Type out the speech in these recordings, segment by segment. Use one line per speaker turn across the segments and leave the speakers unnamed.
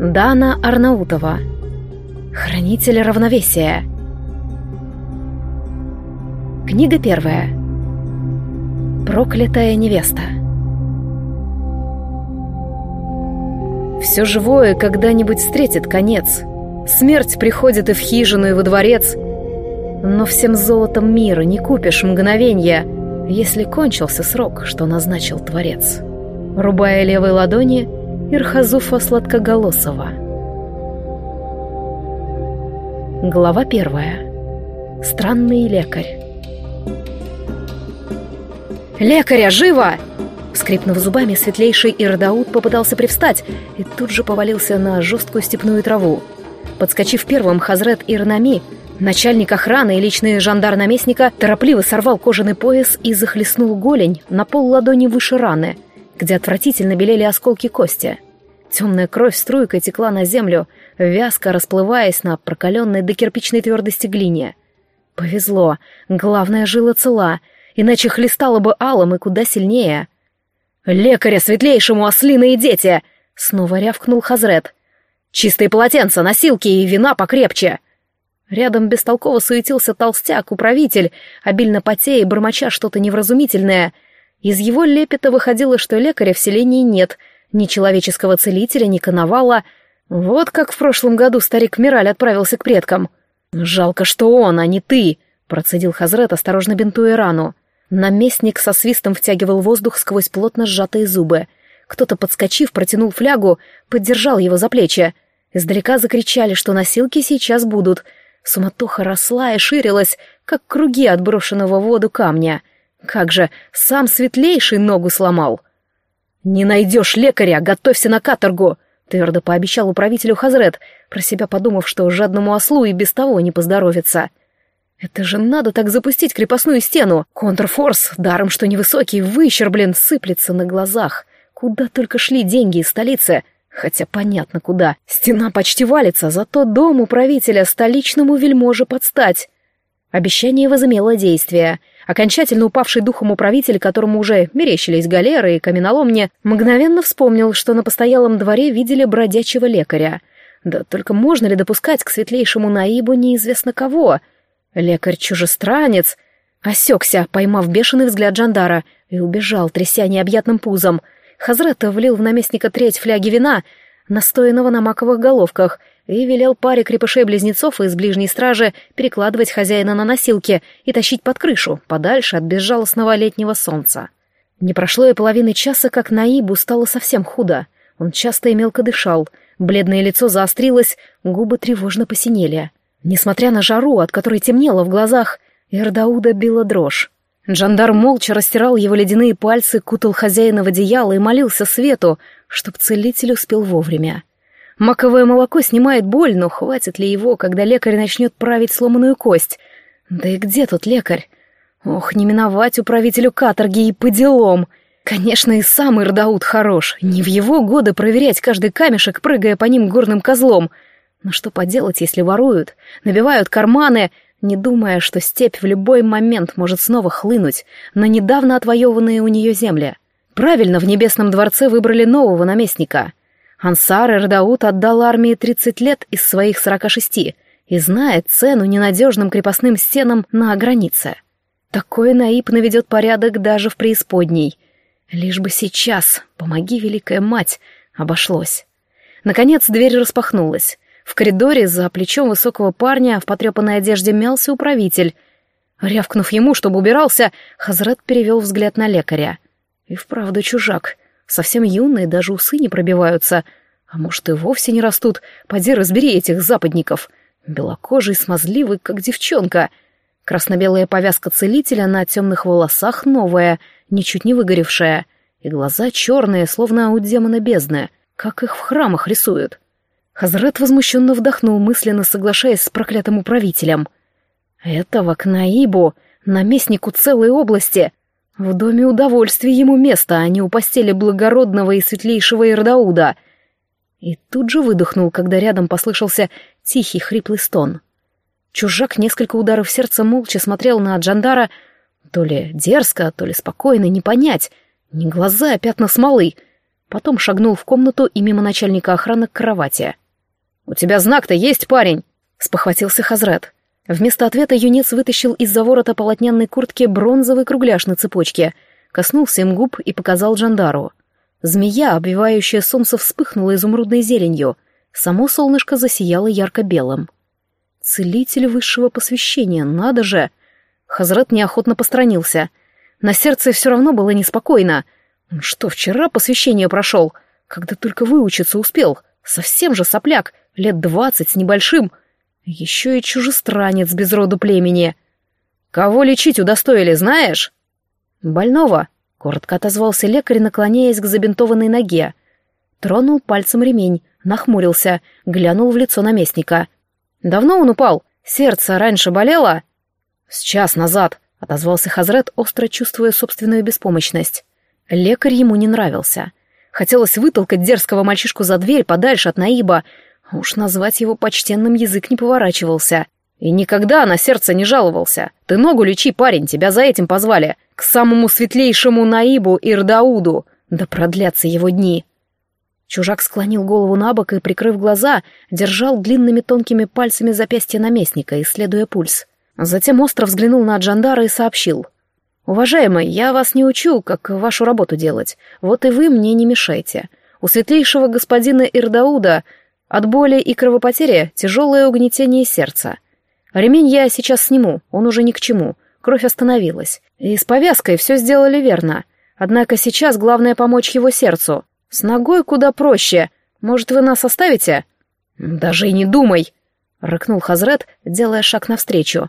Дана Арнаутова. Хранитель равновесия. Книга первая. Проклятая невеста. Все живое когда-нибудь встретит конец. Смерть приходит и в хижину, и во дворец. Но всем золотом мира не купишь мгновенья, если кончился срок, что назначил Творец. Рубая левой ладони, Ирхазуфа Сладкоголосова. Глава первая. Странный лекарь. «Лекаря, живо!» Скрипнув зубами, светлейший Ирдаут попытался привстать и тут же повалился на жесткую степную траву. Подскочив первым, Хазрет Ирнами, начальник охраны и личный жандар наместника, торопливо сорвал кожаный пояс и захлестнул голень на пол ладони выше раны — где отвратительно белели осколки кости. Темная кровь струйкой текла на землю, вязко расплываясь на прокаленной до кирпичной твердости глине. Повезло, главная жила цела, иначе хлестала бы алом и куда сильнее. «Лекаря светлейшему, ослиные дети!» — снова рявкнул Хазрет. «Чистые полотенца, носилки и вина покрепче!» Рядом бестолково суетился толстяк, управитель, обильно потея и бормоча что-то невразумительное — из его лепета выходило, что лекаря в селении нет, ни человеческого целителя, ни коновала. Вот как в прошлом году старик Мираль отправился к предкам. «Жалко, что он, а не ты», — процедил Хазрет, осторожно бинтуя рану. Наместник со свистом втягивал воздух сквозь плотно сжатые зубы. Кто-то, подскочив, протянул флягу, поддержал его за плечи. Издалека закричали, что носилки сейчас будут. Суматоха росла и ширилась, как круги отброшенного в воду камня. Как же, сам светлейший ногу сломал. «Не найдешь лекаря, готовься на каторгу!» Твердо пообещал управителю Хазрет, про себя подумав, что жадному ослу и без того не поздоровится. «Это же надо так запустить крепостную стену! Контрфорс, даром что невысокий, выщерблен, сыплется на глазах. Куда только шли деньги из столицы!» Хотя понятно куда. Стена почти валится, зато дом управителя столичному вельможе подстать. Обещание возымело действие. Окончательно упавший духом управитель, которому уже мерещились галеры и каменоломни, мгновенно вспомнил, что на постоялом дворе видели бродячего лекаря. Да только можно ли допускать к светлейшему Наибу неизвестно кого? Лекарь-чужестранец. Осекся, поймав бешеный взгляд Джандара, и убежал, тряся необъятным пузом. Хазрета влил в наместника треть фляги вина, настоянного на маковых головках, и велел паре крепышей-близнецов из ближней стражи перекладывать хозяина на носилки и тащить под крышу, подальше от безжалостного летнего солнца. Не прошло и половины часа, как Наибу стало совсем худо. Он часто и мелко дышал, бледное лицо заострилось, губы тревожно посинели. Несмотря на жару, от которой темнело в глазах, Эрдауда била дрожь. Джандар молча растирал его ледяные пальцы, кутал хозяина в одеяло и молился свету, чтоб целитель успел вовремя. Маковое молоко снимает боль, но хватит ли его, когда лекарь начнет править сломанную кость? Да и где тут лекарь? Ох, не миновать управителю каторги и по делам. Конечно, и сам Ирдаут хорош. Не в его годы проверять каждый камешек, прыгая по ним горным козлом. Но что поделать, если воруют, набивают карманы, не думая, что степь в любой момент может снова хлынуть на недавно отвоеванные у нее земли. Правильно в Небесном дворце выбрали нового наместника — Ансар Эрдаут отдал армии 30 лет из своих 46 и знает цену ненадежным крепостным стенам на границе. Такой Наиб наведет порядок даже в преисподней. Лишь бы сейчас, помоги, Великая Мать, обошлось. Наконец дверь распахнулась. В коридоре за плечом высокого парня в потрепанной одежде мялся управитель. Рявкнув ему, чтобы убирался, Хазрат перевел взгляд на лекаря. И вправду чужак — Совсем юные, даже усы не пробиваются. А может, и вовсе не растут. Поди разбери этих западников. Белокожий, смазливый, как девчонка. Красно-белая повязка целителя на темных волосах новая, ничуть не выгоревшая. И глаза черные, словно у демона бездны, как их в храмах рисуют. Хазрет возмущенно вдохнул, мысленно соглашаясь с проклятым управителем. «Этого к Наибу, наместнику целой области, в доме удовольствия ему место, а не у постели благородного и светлейшего Ирдауда. И тут же выдохнул, когда рядом послышался тихий хриплый стон. Чужак несколько ударов сердца молча смотрел на Джандара, то ли дерзко, то ли спокойно, не понять. Не глаза, а пятна смолы. Потом шагнул в комнату и мимо начальника охраны к кровати. «У тебя знак-то есть, парень?» — спохватился Хазрат. Вместо ответа юнец вытащил из-за ворота полотняной куртки бронзовый кругляш на цепочке, коснулся им губ и показал Джандару. Змея, обвивающая солнце, вспыхнула изумрудной зеленью. Само солнышко засияло ярко-белым. Целитель высшего посвящения, надо же! Хазрат неохотно постранился. На сердце все равно было неспокойно. Что, вчера посвящение прошел? Когда только выучиться успел. Совсем же сопляк, лет двадцать с небольшим. Еще и чужестранец без роду племени. Кого лечить удостоили, знаешь? Больного, коротко отозвался лекарь, наклоняясь к забинтованной ноге. Тронул пальцем ремень, нахмурился, глянул в лицо наместника. Давно он упал? Сердце раньше болело? С час назад, отозвался Хазрет, остро чувствуя собственную беспомощность. Лекарь ему не нравился. Хотелось вытолкать дерзкого мальчишку за дверь подальше от Наиба, Уж назвать его почтенным язык не поворачивался. И никогда на сердце не жаловался. Ты ногу лечи, парень, тебя за этим позвали. К самому светлейшему Наибу Ирдауду. Да продлятся его дни. Чужак склонил голову на бок и, прикрыв глаза, держал длинными тонкими пальцами запястье наместника, исследуя пульс. Затем остро взглянул на Джандара и сообщил. «Уважаемый, я вас не учу, как вашу работу делать. Вот и вы мне не мешайте. У светлейшего господина Ирдауда от боли и кровопотери тяжелое угнетение сердца. Ремень я сейчас сниму, он уже ни к чему. Кровь остановилась. И с повязкой все сделали верно. Однако сейчас главное помочь его сердцу. С ногой куда проще. Может, вы нас оставите? Даже и не думай, рыкнул Хазрет, делая шаг навстречу.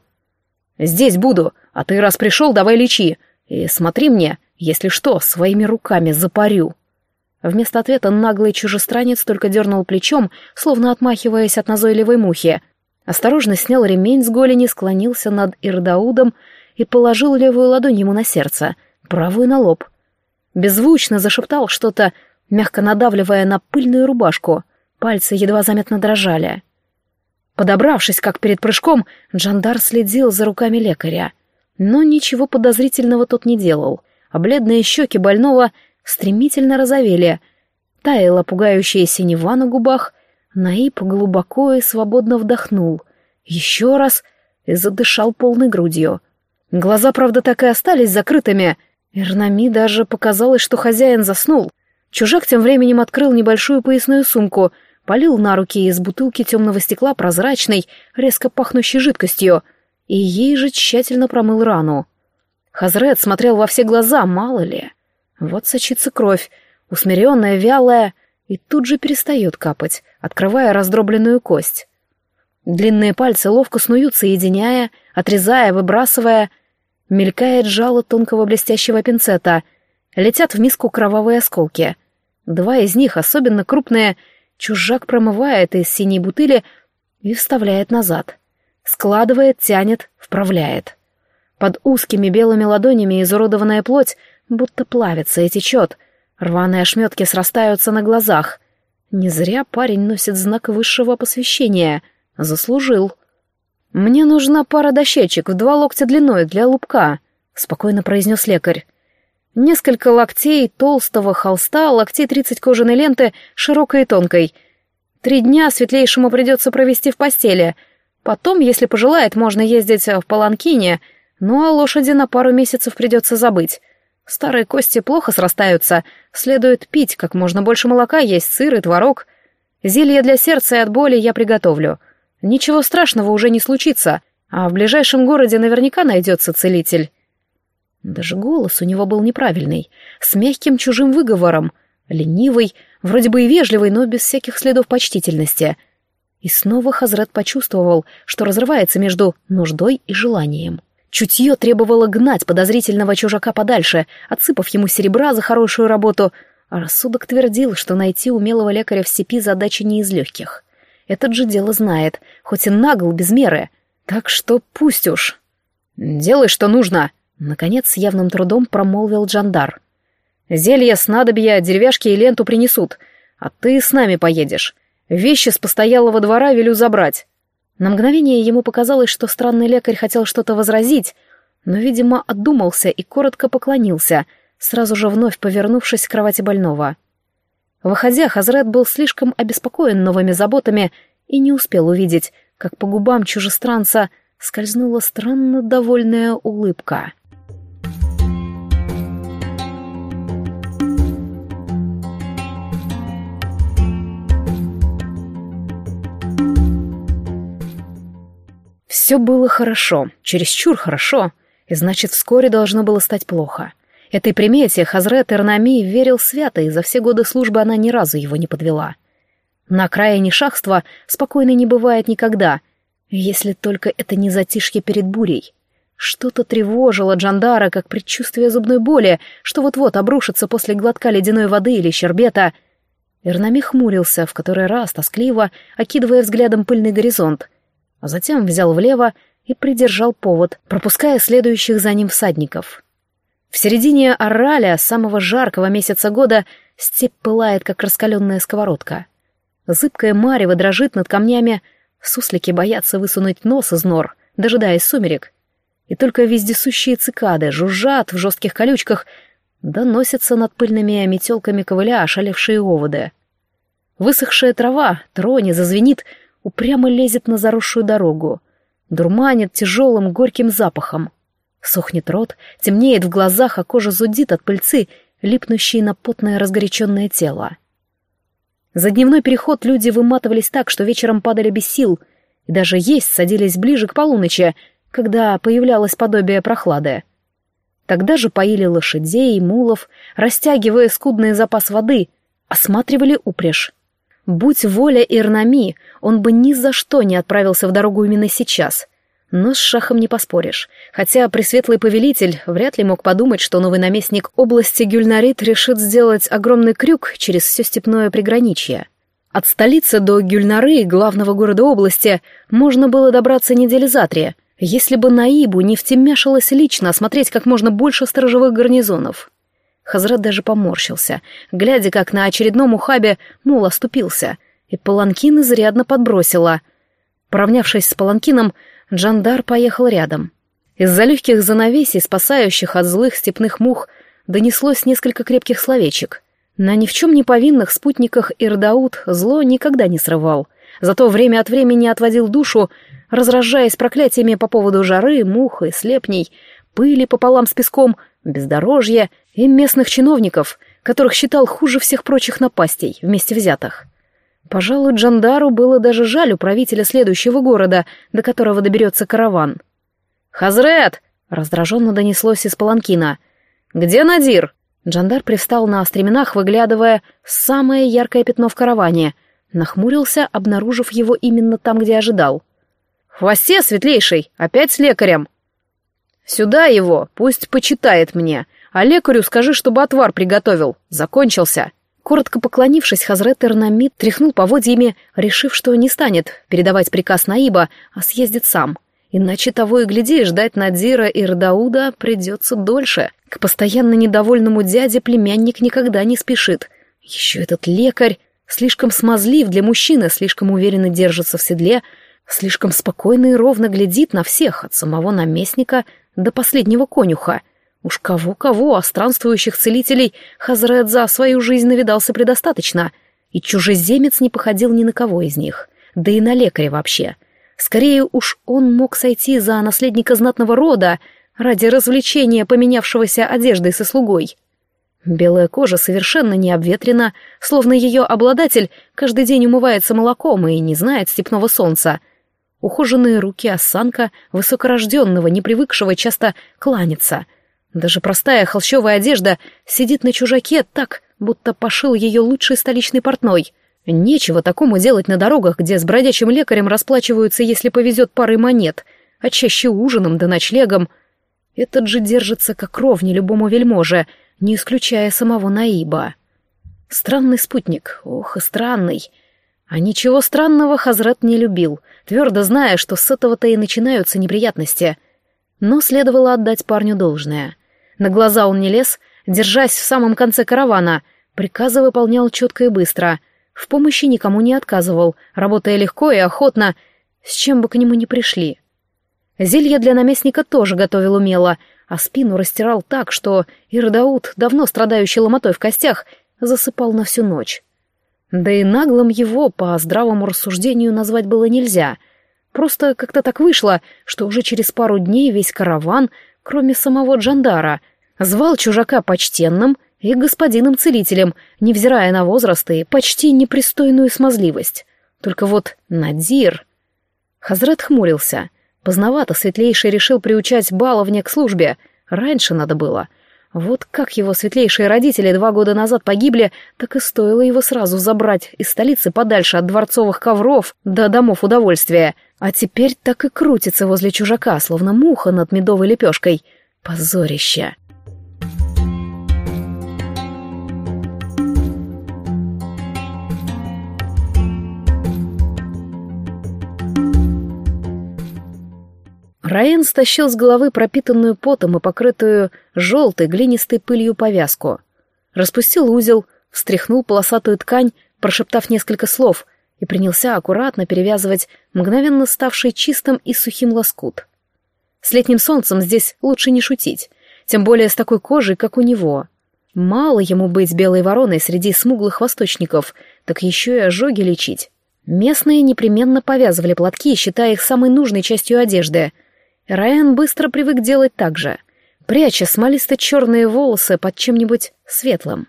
Здесь буду, а ты раз пришел, давай лечи. И смотри мне, если что, своими руками запарю. Вместо ответа наглый чужестранец только дернул плечом, словно отмахиваясь от назойливой мухи. Осторожно снял ремень с голени, склонился над Ирдаудом и положил левую ладонь ему на сердце, правую на лоб. Беззвучно зашептал что-то, мягко надавливая на пыльную рубашку. Пальцы едва заметно дрожали. Подобравшись, как перед прыжком, Джандар следил за руками лекаря. Но ничего подозрительного тот не делал, а бледные щеки больного стремительно розовели. Таяла пугающая синева на губах, Наиб глубоко и свободно вдохнул. Еще раз и задышал полной грудью. Глаза, правда, так и остались закрытыми. Ирнами даже показалось, что хозяин заснул. Чужак тем временем открыл небольшую поясную сумку, полил на руки из бутылки темного стекла прозрачной, резко пахнущей жидкостью, и ей же тщательно промыл рану. Хазрет смотрел во все глаза, мало ли. Вот сочится кровь, усмиренная, вялая, и тут же перестает капать, открывая раздробленную кость. Длинные пальцы ловко снуют, соединяя, отрезая, выбрасывая. Мелькает жало тонкого блестящего пинцета. Летят в миску кровавые осколки. Два из них, особенно крупные, чужак промывает из синей бутыли и вставляет назад. Складывает, тянет, вправляет. Под узкими белыми ладонями изуродованная плоть будто плавится и течет. Рваные ошметки срастаются на глазах. Не зря парень носит знак высшего посвящения. Заслужил. «Мне нужна пара дощечек в два локтя длиной для лупка», — спокойно произнес лекарь. «Несколько локтей толстого холста, локтей тридцать кожаной ленты, широкой и тонкой. Три дня светлейшему придется провести в постели. Потом, если пожелает, можно ездить в Паланкине, ну а лошади на пару месяцев придется забыть. Старые кости плохо срастаются, следует пить как можно больше молока, есть сыр и творог. Зелье для сердца и от боли я приготовлю. Ничего страшного уже не случится, а в ближайшем городе наверняка найдется целитель. Даже голос у него был неправильный, с мягким чужим выговором, ленивый, вроде бы и вежливый, но без всяких следов почтительности. И снова Хазрат почувствовал, что разрывается между нуждой и желанием. Чутье требовало гнать подозрительного чужака подальше, отсыпав ему серебра за хорошую работу, а рассудок твердил, что найти умелого лекаря в степи задача не из легких. Этот же дело знает, хоть и нагл без меры. Так что пусть уж. «Делай, что нужно!» — наконец с явным трудом промолвил Джандар. «Зелье, снадобья, деревяшки и ленту принесут, а ты с нами поедешь. Вещи с постоялого двора велю забрать». На мгновение ему показалось, что странный лекарь хотел что-то возразить, но, видимо, отдумался и коротко поклонился, сразу же вновь повернувшись к кровати больного. Выходя, Хазрет был слишком обеспокоен новыми заботами и не успел увидеть, как по губам чужестранца скользнула странно довольная улыбка. Все было хорошо, чересчур хорошо, и значит, вскоре должно было стать плохо. Этой примете Хазрет Эрнами верил свято, и за все годы службы она ни разу его не подвела. На окраине шахства спокойно не бывает никогда, если только это не затишье перед бурей. Что-то тревожило Джандара, как предчувствие зубной боли, что вот-вот обрушится после глотка ледяной воды или щербета. Эрнами хмурился, в который раз тоскливо, окидывая взглядом пыльный горизонт — а затем взял влево и придержал повод, пропуская следующих за ним всадников. В середине Орраля, самого жаркого месяца года, степь пылает, как раскаленная сковородка. Зыбкая марево дрожит над камнями, суслики боятся высунуть нос из нор, дожидаясь сумерек. И только вездесущие цикады жужжат в жестких колючках, доносятся над пыльными метелками ковыля ошалевшие оводы. Высохшая трава, трони, зазвенит — упрямо лезет на заросшую дорогу, дурманит тяжелым горьким запахом. Сохнет рот, темнеет в глазах, а кожа зудит от пыльцы, липнущей на потное разгоряченное тело. За дневной переход люди выматывались так, что вечером падали без сил, и даже есть садились ближе к полуночи, когда появлялось подобие прохлады. Тогда же поили лошадей и мулов, растягивая скудный запас воды, осматривали упряжь. Будь воля Ирнами, он бы ни за что не отправился в дорогу именно сейчас. Но с шахом не поспоришь. Хотя пресветлый повелитель вряд ли мог подумать, что новый наместник области Гюльнарит решит сделать огромный крюк через все степное приграничье. От столицы до Гюльнары, главного города области, можно было добраться недели за три, если бы Наибу не втемяшилась лично осмотреть как можно больше сторожевых гарнизонов. Хазрат даже поморщился, глядя, как на очередном ухабе мул оступился, и паланкин изрядно подбросила. Поравнявшись с паланкином, Джандар поехал рядом. Из-за легких занавесей, спасающих от злых степных мух, донеслось несколько крепких словечек. На ни в чем не повинных спутниках Ирдаут зло никогда не срывал, зато время от времени отводил душу, разражаясь проклятиями по поводу жары, мух и слепней, пыли пополам с песком, бездорожья и местных чиновников, которых считал хуже всех прочих напастей, вместе взятых. Пожалуй, Джандару было даже жаль управителя следующего города, до которого доберется караван. «Хазрет!» — раздраженно донеслось из паланкина. «Где Надир?» Джандар привстал на стременах, выглядывая самое яркое пятно в караване, нахмурился, обнаружив его именно там, где ожидал. «В хвосте, светлейший! Опять с лекарем!» «Сюда его, пусть почитает мне, а лекарю скажи, чтобы отвар приготовил. Закончился». Коротко поклонившись, Хазрет Эрнамид тряхнул поводьями, решив, что не станет передавать приказ Наиба, а съездит сам. Иначе того и гляди, ждать Надира и Рдауда придется дольше. К постоянно недовольному дяде племянник никогда не спешит. Еще этот лекарь слишком смазлив для мужчины, слишком уверенно держится в седле, слишком спокойно и ровно глядит на всех, от самого наместника до последнего конюха — Уж кого-кого, а странствующих целителей Хазрет за свою жизнь навидался предостаточно, и чужеземец не походил ни на кого из них, да и на лекаря вообще. Скорее уж он мог сойти за наследника знатного рода ради развлечения поменявшегося одеждой со слугой. Белая кожа совершенно не обветрена, словно ее обладатель каждый день умывается молоком и не знает степного солнца. Ухоженные руки осанка высокорожденного, не привыкшего часто кланяться — даже простая холщовая одежда сидит на чужаке так, будто пошил ее лучший столичный портной. Нечего такому делать на дорогах, где с бродячим лекарем расплачиваются, если повезет парой монет, а чаще ужином да ночлегом. Этот же держится как ровни любому вельможе, не исключая самого Наиба. Странный спутник, ох и странный. А ничего странного Хазрат не любил, твердо зная, что с этого-то и начинаются неприятности. Но следовало отдать парню должное — на глаза он не лез, держась в самом конце каравана. Приказы выполнял четко и быстро. В помощи никому не отказывал, работая легко и охотно. с чем бы к нему ни пришли. Зелье для наместника тоже готовил умело, а спину растирал так, что Ирдаут, давно страдающий ломотой в костях, засыпал на всю ночь. Да и наглым его, по здравому рассуждению, назвать было нельзя. Просто как-то так вышло, что уже через пару дней весь караван, кроме самого Джандара, звал чужака почтенным и господином-целителем, невзирая на возраст и почти непристойную смазливость. Только вот Надир... Хазрат хмурился. Поздновато светлейший решил приучать баловня к службе. Раньше надо было — вот как его светлейшие родители два года назад погибли, так и стоило его сразу забрать из столицы подальше от дворцовых ковров до домов удовольствия. А теперь так и крутится возле чужака, словно муха над медовой лепешкой. Позорище. Раен стащил с головы пропитанную потом и покрытую желтой глинистой пылью повязку. Распустил узел, встряхнул полосатую ткань, прошептав несколько слов, и принялся аккуратно перевязывать мгновенно ставший чистым и сухим лоскут. С летним солнцем здесь лучше не шутить, тем более с такой кожей, как у него. Мало ему быть белой вороной среди смуглых восточников, так еще и ожоги лечить. Местные непременно повязывали платки, считая их самой нужной частью одежды — Райан быстро привык делать так же, пряча смолисто-черные волосы под чем-нибудь светлым.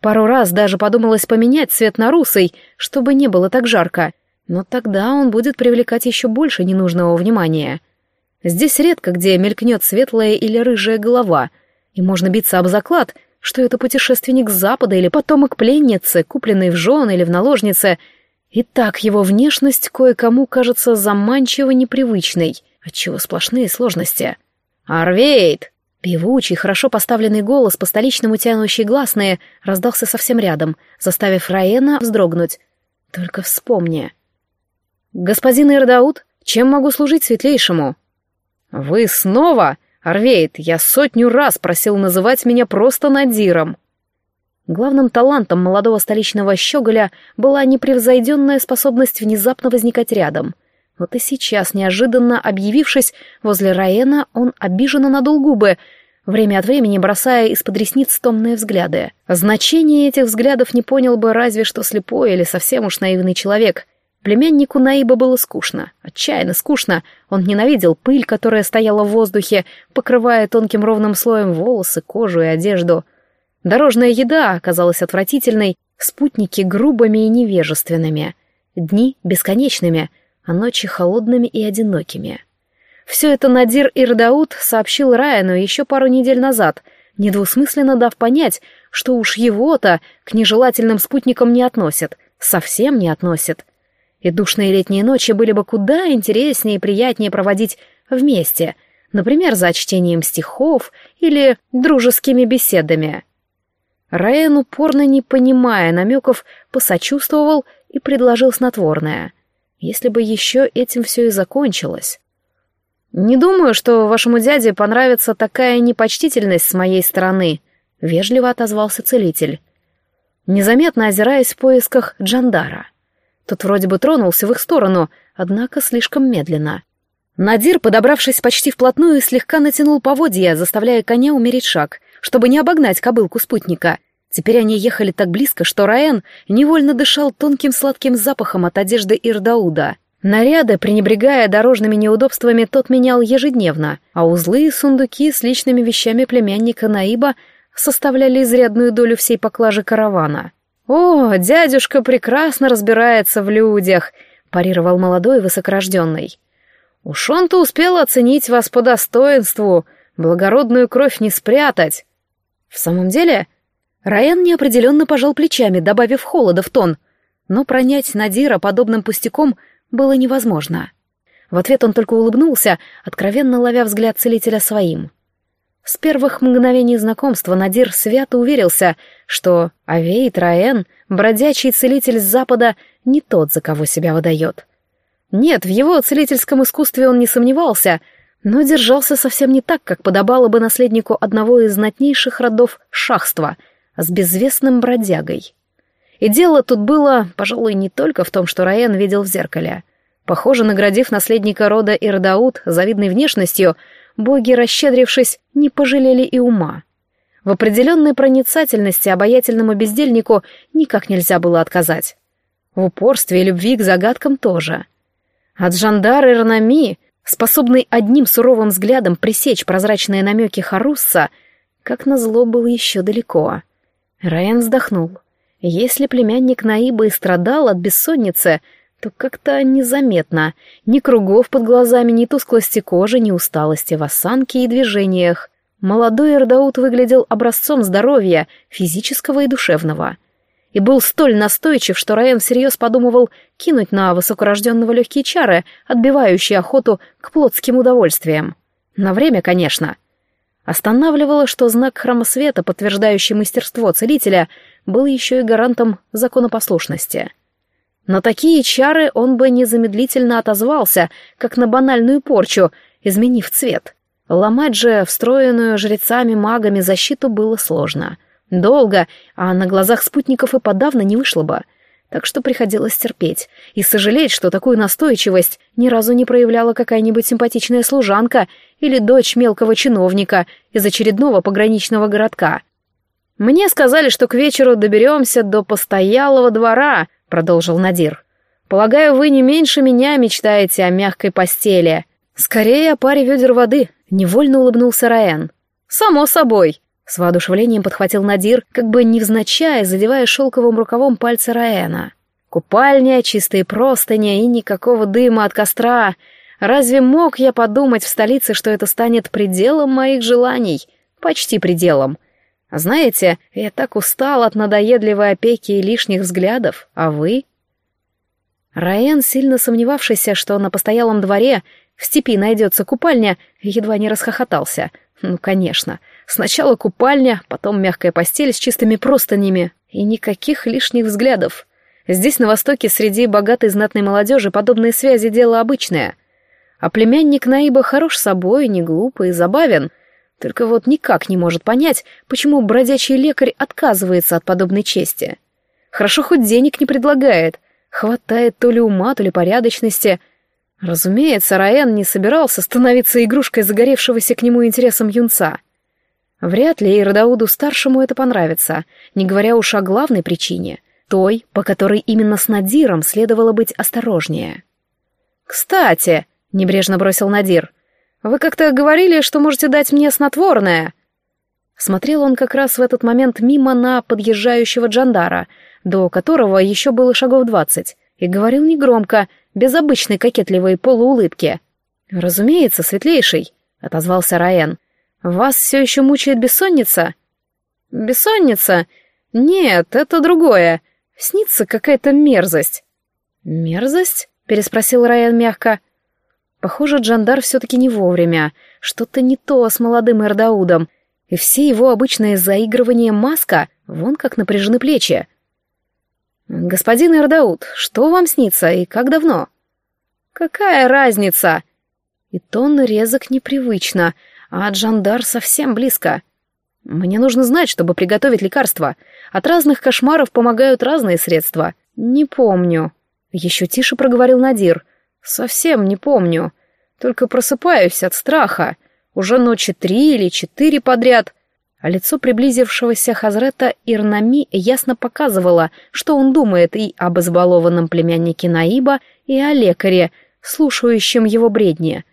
Пару раз даже подумалось поменять цвет на русый, чтобы не было так жарко, но тогда он будет привлекать еще больше ненужного внимания. Здесь редко где мелькнет светлая или рыжая голова, и можно биться об заклад, что это путешественник с запада или потомок пленницы, купленный в жены или в наложнице, и так его внешность кое-кому кажется заманчиво непривычной — Отчего сплошные сложности? «Арвейд!» Певучий, хорошо поставленный голос, по-столичному тянущий гласные, раздался совсем рядом, заставив Раена вздрогнуть. «Только вспомни». «Господин Ирдаут, чем могу служить светлейшему?» «Вы снова? Арвейд, я сотню раз просил называть меня просто Надиром». Главным талантом молодого столичного щеголя была непревзойденная способность внезапно возникать рядом — вот и сейчас, неожиданно объявившись возле Раена, он обиженно надул губы, время от времени бросая из-под ресниц томные взгляды. Значение этих взглядов не понял бы разве что слепой или совсем уж наивный человек. Племяннику Наиба было скучно, отчаянно скучно. Он ненавидел пыль, которая стояла в воздухе, покрывая тонким ровным слоем волосы, кожу и одежду. Дорожная еда оказалась отвратительной, спутники грубыми и невежественными, дни бесконечными — а ночи холодными и одинокими. Все это Надир Ирдаут сообщил Райану еще пару недель назад, недвусмысленно дав понять, что уж его-то к нежелательным спутникам не относят, совсем не относят. И душные летние ночи были бы куда интереснее и приятнее проводить вместе, например, за чтением стихов или дружескими беседами. Райан, упорно не понимая намеков, посочувствовал и предложил снотворное — если бы еще этим все и закончилось. «Не думаю, что вашему дяде понравится такая непочтительность с моей стороны», — вежливо отозвался целитель. Незаметно озираясь в поисках Джандара. Тот вроде бы тронулся в их сторону, однако слишком медленно. Надир, подобравшись почти вплотную, слегка натянул поводья, заставляя коня умереть шаг, чтобы не обогнать кобылку спутника — Теперь они ехали так близко, что Раен невольно дышал тонким сладким запахом от одежды Ирдауда. Наряды, пренебрегая дорожными неудобствами, тот менял ежедневно, а узлы и сундуки с личными вещами племянника Наиба составляли изрядную долю всей поклажи каравана. «О, дядюшка прекрасно разбирается в людях», — парировал молодой высокорожденный. «Уж он-то успел оценить вас по достоинству, благородную кровь не спрятать». «В самом деле?» Райан неопределенно пожал плечами, добавив холода в тон, но пронять Надира подобным пустяком было невозможно. В ответ он только улыбнулся, откровенно ловя взгляд целителя своим. С первых мгновений знакомства Надир свято уверился, что Авейт Раен, бродячий целитель с запада, не тот, за кого себя выдает. Нет, в его целительском искусстве он не сомневался, но держался совсем не так, как подобало бы наследнику одного из знатнейших родов шахства — с безвестным бродягой. И дело тут было, пожалуй, не только в том, что Раен видел в зеркале. Похоже, наградив наследника рода Ирдаут завидной внешностью, боги, расщедрившись, не пожалели и ума. В определенной проницательности обаятельному бездельнику никак нельзя было отказать. В упорстве и любви к загадкам тоже. От Жандара Ирнами, способный одним суровым взглядом пресечь прозрачные намеки Харусса, как назло был еще далеко. Райан вздохнул. Если племянник Наиба и страдал от бессонницы, то как-то незаметно. Ни кругов под глазами, ни тусклости кожи, ни усталости в осанке и движениях. Молодой Эрдаут выглядел образцом здоровья, физического и душевного. И был столь настойчив, что Раен всерьез подумывал кинуть на высокорожденного легкие чары, отбивающие охоту к плотским удовольствиям. На время, конечно. Останавливало, что знак храма света, подтверждающий мастерство целителя, был еще и гарантом законопослушности. На такие чары он бы незамедлительно отозвался, как на банальную порчу, изменив цвет. Ломать же встроенную жрецами-магами защиту было сложно. Долго, а на глазах спутников и подавно не вышло бы. Так что приходилось терпеть и сожалеть, что такую настойчивость ни разу не проявляла какая-нибудь симпатичная служанка или дочь мелкого чиновника из очередного пограничного городка. «Мне сказали, что к вечеру доберемся до постоялого двора», — продолжил Надир. «Полагаю, вы не меньше меня мечтаете о мягкой постели. Скорее о паре ведер воды», Невольно улыбнулся Раэн. «Само собой!» С воодушевлением подхватил Надир, как бы невзначай, задевая шелковым рукавом пальцы Раэна. «Купальня, чистые простыни и никакого дыма от костра. Разве мог я подумать в столице, что это станет пределом моих желаний? Почти пределом. Знаете, я так устал от надоедливой опеки и лишних взглядов, а вы?» Раэн, сильно сомневавшийся, что на постоялом дворе в степи найдется купальня, едва не расхохотался. Ну, конечно. Сначала купальня, потом мягкая постель с чистыми простынями. И никаких лишних взглядов. Здесь, на Востоке, среди богатой знатной молодежи подобные связи — дело обычное. А племянник Наиба хорош собой, не глупый и забавен. Только вот никак не может понять, почему бродячий лекарь отказывается от подобной чести. Хорошо хоть денег не предлагает. Хватает то ли ума, то ли порядочности — Разумеется, Раен не собирался становиться игрушкой загоревшегося к нему интересом юнца. Вряд ли Иродауду-старшему это понравится, не говоря уж о главной причине, той, по которой именно с Надиром следовало быть осторожнее. «Кстати», — небрежно бросил Надир, — «вы как-то говорили, что можете дать мне снотворное». Смотрел он как раз в этот момент мимо на подъезжающего Джандара, до которого еще было шагов двадцать, и говорил негромко — без обычной кокетливой полуулыбки. «Разумеется, светлейший», — отозвался Раен. «Вас все еще мучает бессонница?» «Бессонница? Нет, это другое. Снится какая-то мерзость». «Мерзость?» — переспросил Раен мягко. Похоже, Джандар все-таки не вовремя. Что-то не то с молодым Эрдаудом. И все его обычные заигрывания маска, вон как напряжены плечи. «Господин Эрдауд, что вам снится и как давно?» «Какая разница?» И тон резок непривычно, а Джандар совсем близко. «Мне нужно знать, чтобы приготовить лекарство. От разных кошмаров помогают разные средства. Не помню». Еще тише проговорил Надир. «Совсем не помню. Только просыпаюсь от страха. Уже ночи три или четыре подряд а лицо приблизившегося Хазрета Ирнами ясно показывало, что он думает и об избалованном племяннике Наиба, и о лекаре, слушающем его бредни.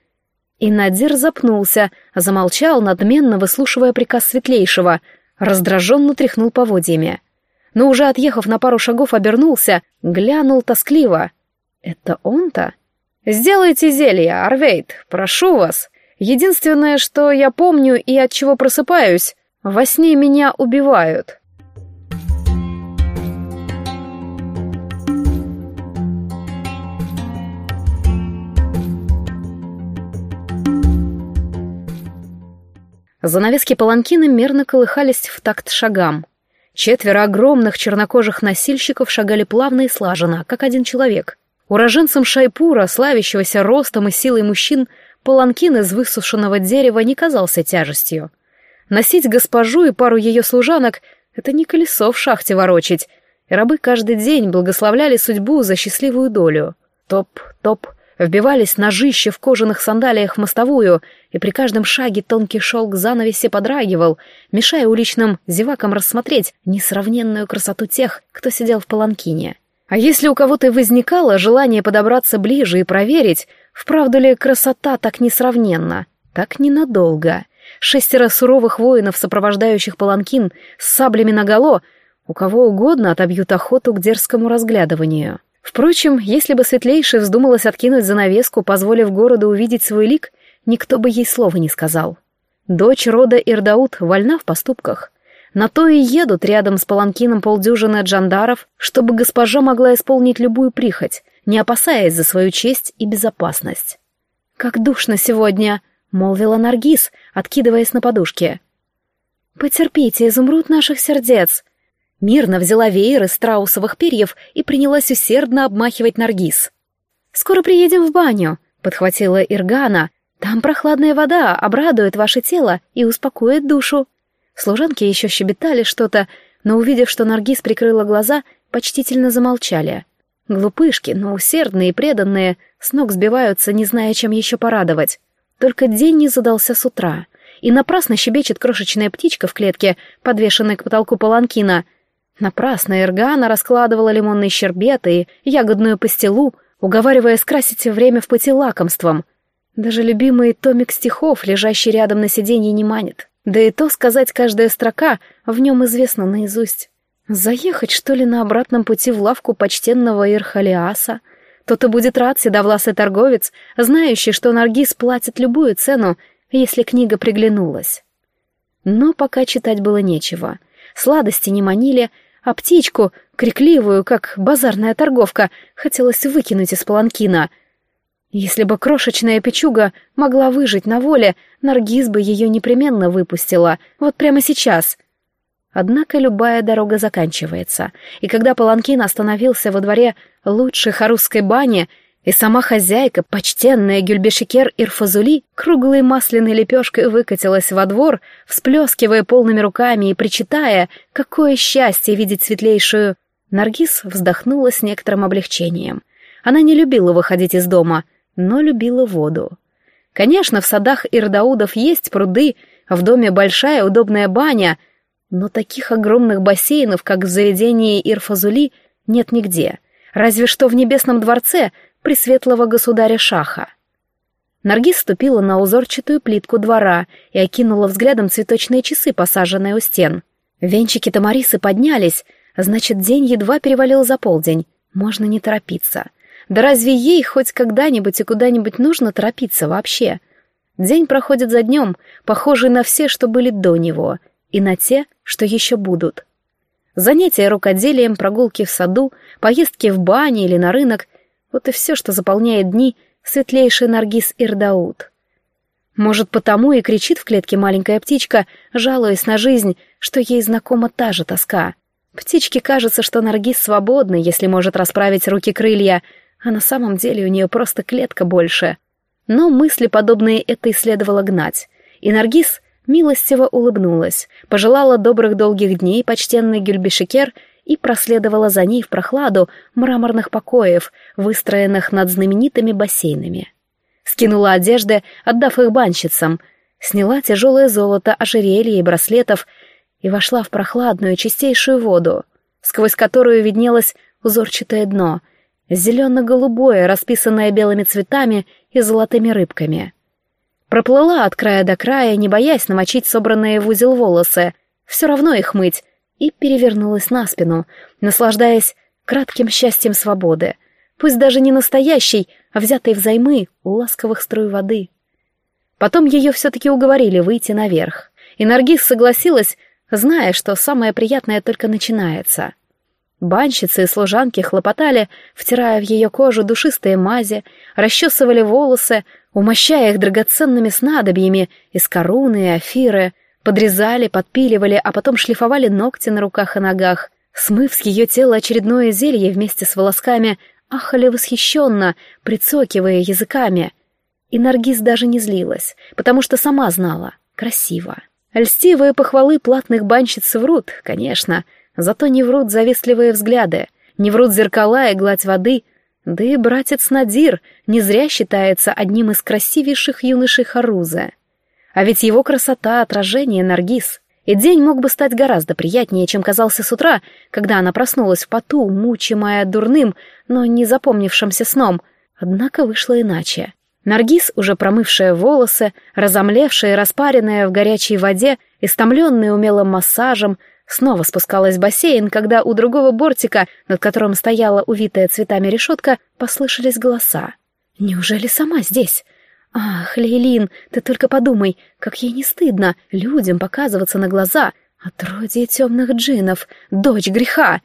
И Надир запнулся, замолчал, надменно выслушивая приказ Светлейшего, раздраженно тряхнул поводьями. Но уже отъехав на пару шагов, обернулся, глянул тоскливо. «Это он-то?» «Сделайте зелье, Арвейд, прошу вас. Единственное, что я помню и от чего просыпаюсь, во сне меня убивают. Занавески паланкины мерно колыхались в такт шагам. Четверо огромных чернокожих носильщиков шагали плавно и слаженно, как один человек. Уроженцам Шайпура, славящегося ростом и силой мужчин, паланкин из высушенного дерева не казался тяжестью. Носить госпожу и пару ее служанок — это не колесо в шахте ворочить, рабы каждый день благословляли судьбу за счастливую долю. Топ, топ, вбивались ножища в кожаных сандалиях в мостовую, и при каждом шаге тонкий шелк занавеси подрагивал, мешая уличным зевакам рассмотреть несравненную красоту тех, кто сидел в паланкине. А если у кого-то возникало желание подобраться ближе и проверить, вправду ли красота так несравненна, так ненадолго. Шестеро суровых воинов, сопровождающих паланкин с саблями наголо, у кого угодно отобьют охоту к дерзкому разглядыванию. Впрочем, если бы светлейшая вздумалась откинуть занавеску, позволив городу увидеть свой лик, никто бы ей слова не сказал. Дочь рода Ирдаут вольна в поступках. На то и едут рядом с паланкином полдюжины джандаров, чтобы госпожа могла исполнить любую прихоть, не опасаясь за свою честь и безопасность. «Как душно сегодня!» — молвила Наргиз, откидываясь на подушке. «Потерпите, изумруд наших сердец!» Мирно взяла веер из страусовых перьев и принялась усердно обмахивать Наргиз. «Скоро приедем в баню», — подхватила Иргана. «Там прохладная вода обрадует ваше тело и успокоит душу». Служанки еще щебетали что-то, но, увидев, что Наргиз прикрыла глаза, почтительно замолчали. Глупышки, но усердные и преданные, с ног сбиваются, не зная, чем еще порадовать. Только день не задался с утра, и напрасно щебечет крошечная птичка в клетке, подвешенной к потолку паланкина — Напрасно Эргана раскладывала лимонные щербеты и ягодную пастилу, уговаривая скрасить время в пути лакомством. Даже любимый томик стихов, лежащий рядом на сиденье, не манит. Да и то сказать каждая строка в нем известна наизусть. Заехать, что ли, на обратном пути в лавку почтенного Ирхалиаса? То-то будет рад седовласый торговец, знающий, что Наргиз платит любую цену, если книга приглянулась. Но пока читать было нечего. Сладости не манили, а птичку, крикливую, как базарная торговка, хотелось выкинуть из паланкина. Если бы крошечная печуга могла выжить на воле, Наргиз бы ее непременно выпустила, вот прямо сейчас. Однако любая дорога заканчивается, и когда паланкин остановился во дворе лучшей харусской бани, и сама хозяйка, почтенная Гюльбешикер Ирфазули, круглой масляной лепешкой выкатилась во двор, всплескивая полными руками и причитая, какое счастье видеть светлейшую. Наргиз вздохнула с некоторым облегчением. Она не любила выходить из дома, но любила воду. Конечно, в садах Ирдаудов есть пруды, в доме большая удобная баня, но таких огромных бассейнов, как в заведении Ирфазули, нет нигде. Разве что в Небесном дворце — пресветлого государя Шаха. Наргиз ступила на узорчатую плитку двора и окинула взглядом цветочные часы, посаженные у стен. Венчики Тамарисы поднялись, значит, день едва перевалил за полдень. Можно не торопиться. Да разве ей хоть когда-нибудь и куда-нибудь нужно торопиться вообще? День проходит за днем, похожий на все, что были до него, и на те, что еще будут. Занятия рукоделием, прогулки в саду, поездки в бане или на рынок — вот и все, что заполняет дни светлейший Наргиз Ирдаут. Может, потому и кричит в клетке маленькая птичка, жалуясь на жизнь, что ей знакома та же тоска. Птичке кажется, что Наргиз свободна, если может расправить руки-крылья, а на самом деле у нее просто клетка больше. Но мысли подобные этой следовало гнать. И Наргиз милостиво улыбнулась, пожелала добрых долгих дней почтенный Гюльбешикер и проследовала за ней в прохладу мраморных покоев, выстроенных над знаменитыми бассейнами. Скинула одежды, отдав их банщицам, сняла тяжелое золото, ожерелье и браслетов и вошла в прохладную, чистейшую воду, сквозь которую виднелось узорчатое дно, зелено-голубое, расписанное белыми цветами и золотыми рыбками. Проплыла от края до края, не боясь намочить собранные в узел волосы, все равно их мыть, и перевернулась на спину, наслаждаясь кратким счастьем свободы, пусть даже не настоящей, а взятой взаймы у ласковых струй воды. Потом ее все-таки уговорили выйти наверх, и Наргиз согласилась, зная, что самое приятное только начинается. Банщицы и служанки хлопотали, втирая в ее кожу душистые мази, расчесывали волосы, умощая их драгоценными снадобьями из коруны и афиры — Подрезали, подпиливали, а потом шлифовали ногти на руках и ногах. Смыв с ее тела очередное зелье вместе с волосками, ахали восхищенно, прицокивая языками. И Наргиз даже не злилась, потому что сама знала — красиво. Льстивые похвалы платных банщиц врут, конечно, зато не врут завистливые взгляды, не врут зеркала и гладь воды, Да и братец Надир не зря считается одним из красивейших юношей Харуза. А ведь его красота — отражение Наргиз. И день мог бы стать гораздо приятнее, чем казался с утра, когда она проснулась в поту, мучимая дурным, но не запомнившимся сном. Однако вышло иначе. Наргиз, уже промывшая волосы, разомлевшая и распаренная в горячей воде, истомленная умелым массажем, снова спускалась в бассейн, когда у другого бортика, над которым стояла увитая цветами решетка, послышались голоса. «Неужели сама здесь?» «Ах, Лейлин, ты только подумай, как ей не стыдно людям показываться на глаза. Отродье темных джинов, дочь греха!»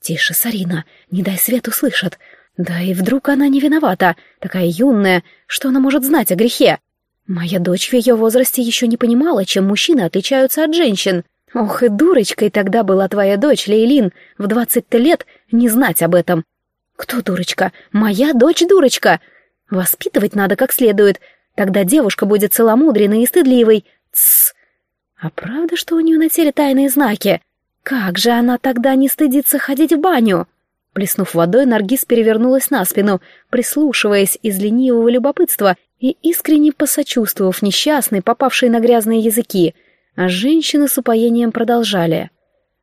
«Тише, Сарина, не дай свет услышат. Да и вдруг она не виновата, такая юная, что она может знать о грехе? Моя дочь в ее возрасте еще не понимала, чем мужчины отличаются от женщин. Ох, и дурочкой тогда была твоя дочь, Лейлин, в двадцать-то лет не знать об этом. Кто дурочка? Моя дочь дурочка. Воспитывать надо как следует, тогда девушка будет целомудренной и стыдливой. Тссс. А правда, что у нее на теле тайные знаки? Как же она тогда не стыдится ходить в баню? Плеснув водой, Наргиз перевернулась на спину, прислушиваясь из ленивого любопытства и искренне посочувствовав несчастной, попавшей на грязные языки, а женщины с упоением продолжали.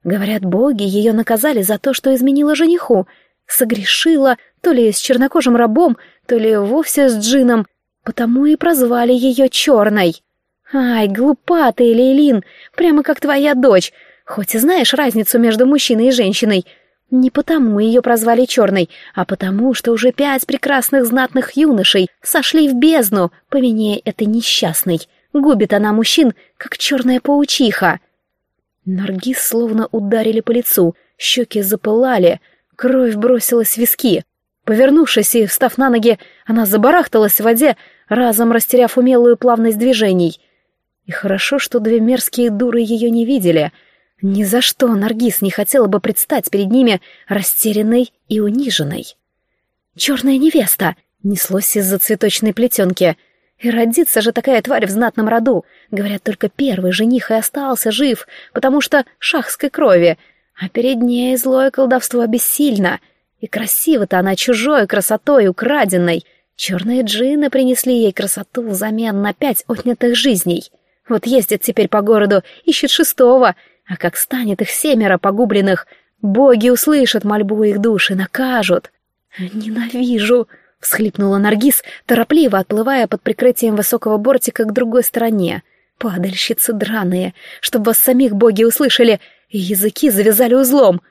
Говорят, боги ее наказали за то, что изменила жениху, согрешила то ли с чернокожим рабом, то ли вовсе с джином, потому и прозвали ее черной. Ай, глупа ты, Лейлин, прямо как твоя дочь, хоть и знаешь разницу между мужчиной и женщиной — не потому ее прозвали черной, а потому, что уже пять прекрасных знатных юношей сошли в бездну по вине этой несчастной. Губит она мужчин, как черная паучиха. Наргиз словно ударили по лицу, щеки запылали, кровь бросилась в виски. Повернувшись и встав на ноги, она забарахталась в воде, разом растеряв умелую плавность движений. И хорошо, что две мерзкие дуры ее не видели — ни за что Наргиз не хотела бы предстать перед ними растерянной и униженной. «Черная невеста!» — неслось из-за цветочной плетенки. «И родится же такая тварь в знатном роду. Говорят, только первый жених и остался жив, потому что шахской крови, а перед ней злое колдовство бессильно. И красиво-то она чужой красотой украденной. Черные джины принесли ей красоту взамен на пять отнятых жизней. Вот ездит теперь по городу, ищет шестого — а как станет их семеро погубленных, боги услышат мольбу их души, накажут. «Ненавижу!» — всхлипнула Наргиз, торопливо отплывая под прикрытием высокого бортика к другой стороне. «Падальщицы драные, чтобы вас самих боги услышали, и языки завязали узлом.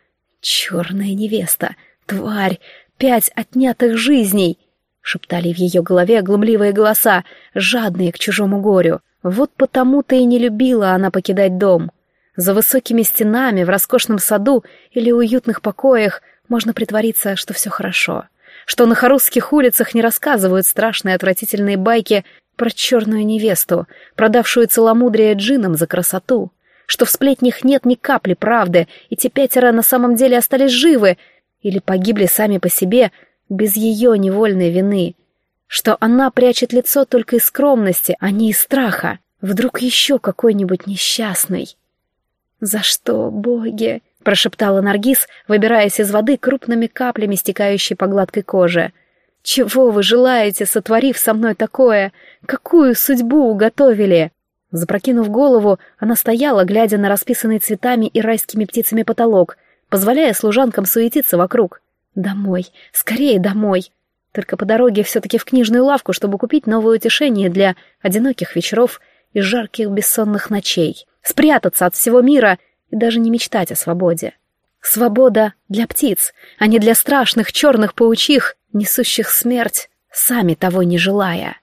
Черная невеста, тварь, пять отнятых жизней!» — шептали в ее голове глумливые голоса, жадные к чужому горю. Вот потому-то и не любила она покидать дом. За высокими стенами, в роскошном саду или уютных покоях можно притвориться, что все хорошо, что на харусских улицах не рассказывают страшные отвратительные байки про черную невесту, продавшую целомудрие джинам за красоту, что в сплетнях нет ни капли правды, и те пятеро на самом деле остались живы или погибли сами по себе без ее невольной вины, что она прячет лицо только из скромности, а не из страха. Вдруг еще какой-нибудь несчастный. «За что, боги?» — прошептала Наргиз, выбираясь из воды крупными каплями, стекающей по гладкой коже. «Чего вы желаете, сотворив со мной такое? Какую судьбу уготовили?» Запрокинув голову, она стояла, глядя на расписанный цветами и райскими птицами потолок, позволяя служанкам суетиться вокруг. «Домой! Скорее домой!» Только по дороге все-таки в книжную лавку, чтобы купить новое утешение для одиноких вечеров и жарких бессонных ночей спрятаться от всего мира и даже не мечтать о свободе. Свобода для птиц, а не для страшных черных паучих, несущих смерть, сами того не желая.